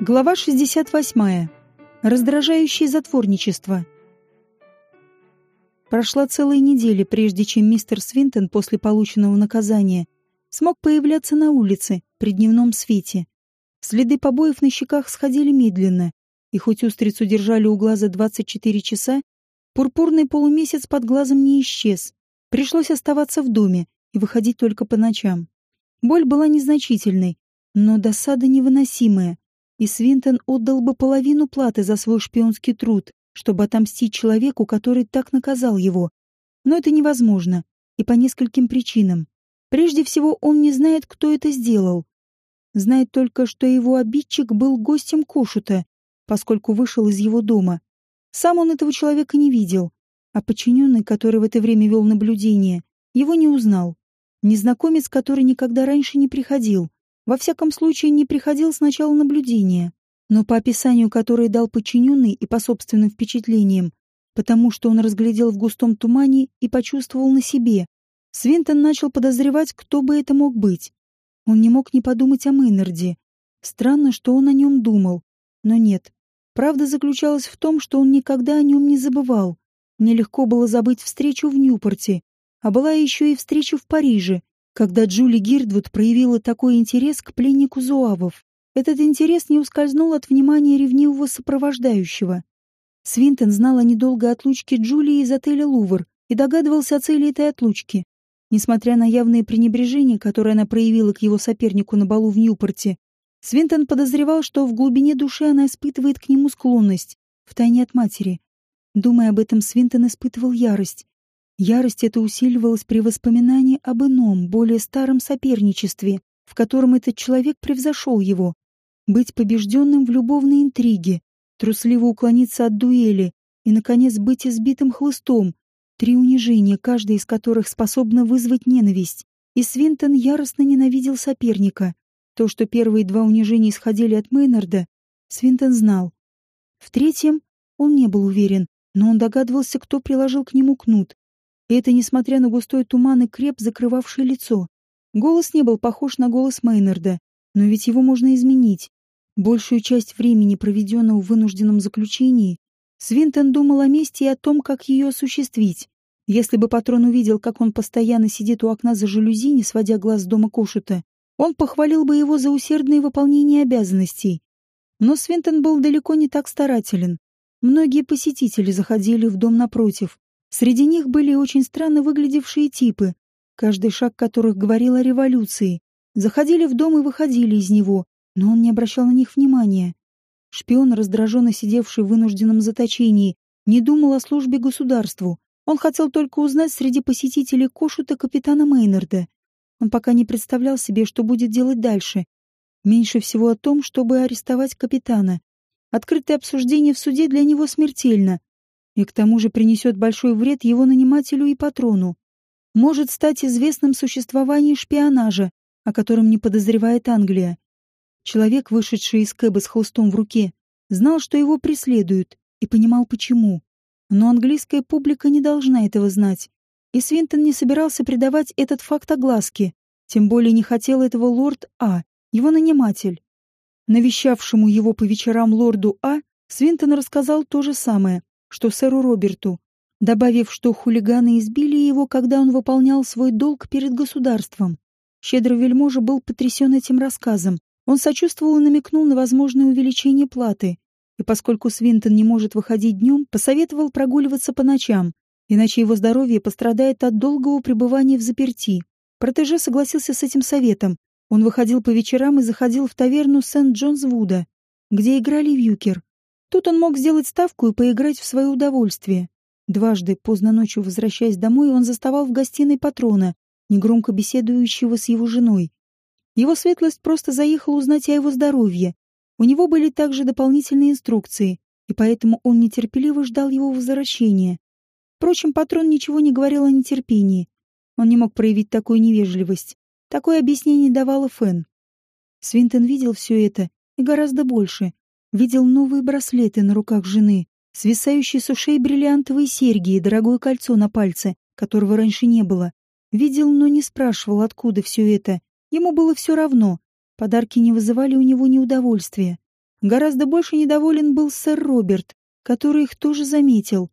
Глава 68. Раздражающее затворничество. Прошла целая неделя, прежде чем мистер Свинтон после полученного наказания смог появляться на улице при дневном свете. Следы побоев на щеках сходили медленно, и хоть устрицу держали у глаза 24 часа, пурпурный полумесяц под глазом не исчез. Пришлось оставаться в доме и выходить только по ночам. Боль была незначительной, но досада невыносимая, и Свинтон отдал бы половину платы за свой шпионский труд, чтобы отомстить человеку, который так наказал его. Но это невозможно, и по нескольким причинам. Прежде всего, он не знает, кто это сделал. Знает только, что его обидчик был гостем Кошута, поскольку вышел из его дома. Сам он этого человека не видел, а подчиненный, который в это время вел наблюдение, его не узнал. Незнакомец, который никогда раньше не приходил. Во всяком случае, не приходил с начала наблюдения. Но по описанию, которое дал подчиненный и по собственным впечатлениям, потому что он разглядел в густом тумане и почувствовал на себе, Свинтон начал подозревать, кто бы это мог быть. Он не мог не подумать о Мейнарде. Странно, что он о нем думал. Но нет. Правда заключалась в том, что он никогда о нем не забывал. Нелегко было забыть встречу в Ньюпорте, а была еще и встреча в Париже, когда Джули Гирдвуд проявила такой интерес к пленнику Зуавов. Этот интерес не ускользнул от внимания ревнивого сопровождающего. Свинтон знал о недолгой отлучке Джулии из отеля «Лувр» и догадывался о цели этой отлучки. Несмотря на явное пренебрежение, которое она проявила к его сопернику на балу в Ньюпорте, Свинтон подозревал, что в глубине души она испытывает к нему склонность, втайне от матери. Думая об этом, Свинтон испытывал ярость. Ярость эта усиливалась при воспоминании об ином, более старом соперничестве, в котором этот человек превзошел его. Быть побежденным в любовной интриге, трусливо уклониться от дуэли и, наконец, быть избитым хлыстом. Три унижения, каждое из которых способно вызвать ненависть. И Свинтон яростно ненавидел соперника. То, что первые два унижения исходили от Мейнарда, Свинтон знал. В третьем он не был уверен, но он догадывался, кто приложил к нему кнут. И это несмотря на густой туман и креп, закрывавший лицо. Голос не был похож на голос Мейнарда, но ведь его можно изменить. Большую часть времени, проведенного в вынужденном заключении, Свинтон думал о мести и о том, как ее осуществить. Если бы патрон увидел, как он постоянно сидит у окна за жалюзи, не сводя глаз с дома Кошута, он похвалил бы его за усердное выполнение обязанностей. Но Свинтон был далеко не так старателен. Многие посетители заходили в дом напротив, Среди них были очень странно выглядевшие типы, каждый шаг которых говорил о революции. Заходили в дом и выходили из него, но он не обращал на них внимания. Шпион, раздраженно сидевший в вынужденном заточении, не думал о службе государству. Он хотел только узнать среди посетителей Кошута капитана Мейнарда. Он пока не представлял себе, что будет делать дальше. Меньше всего о том, чтобы арестовать капитана. Открытое обсуждение в суде для него смертельно и к тому же принесет большой вред его нанимателю и патрону. Может стать известным существование шпионажа, о котором не подозревает Англия. Человек, вышедший из Кэба с хлыстом в руке, знал, что его преследуют, и понимал почему. Но английская публика не должна этого знать. И Свинтон не собирался придавать этот факт огласке, тем более не хотел этого лорд А, его наниматель. Навещавшему его по вечерам лорду А, Свинтон рассказал то же самое, что сэру Роберту, добавив, что хулиганы избили его, когда он выполнял свой долг перед государством. Щедрый вельможа был потрясен этим рассказом. Он сочувствовал и намекнул на возможное увеличение платы. И поскольку Свинтон не может выходить днем, посоветовал прогуливаться по ночам, иначе его здоровье пострадает от долгого пребывания в заперти. Протеже согласился с этим советом. Он выходил по вечерам и заходил в таверну Сент-Джонс-Вуда, где играли вьюкер. Тут он мог сделать ставку и поиграть в свое удовольствие. Дважды, поздно ночью возвращаясь домой, он заставал в гостиной патрона, негромко беседующего с его женой. Его светлость просто заехал узнать о его здоровье. У него были также дополнительные инструкции, и поэтому он нетерпеливо ждал его возвращения. Впрочем, патрон ничего не говорил о нетерпении. Он не мог проявить такую невежливость. Такое объяснение давала Фен. Свинтон видел все это и гораздо больше видел новые браслеты на руках жены, свисающие с ушей бриллиантовые серьги и дорогое кольцо на пальце, которого раньше не было. Видел, но не спрашивал, откуда все это. Ему было все равно. Подарки не вызывали у него неудовольствия. Гораздо больше недоволен был сэр Роберт, который их тоже заметил.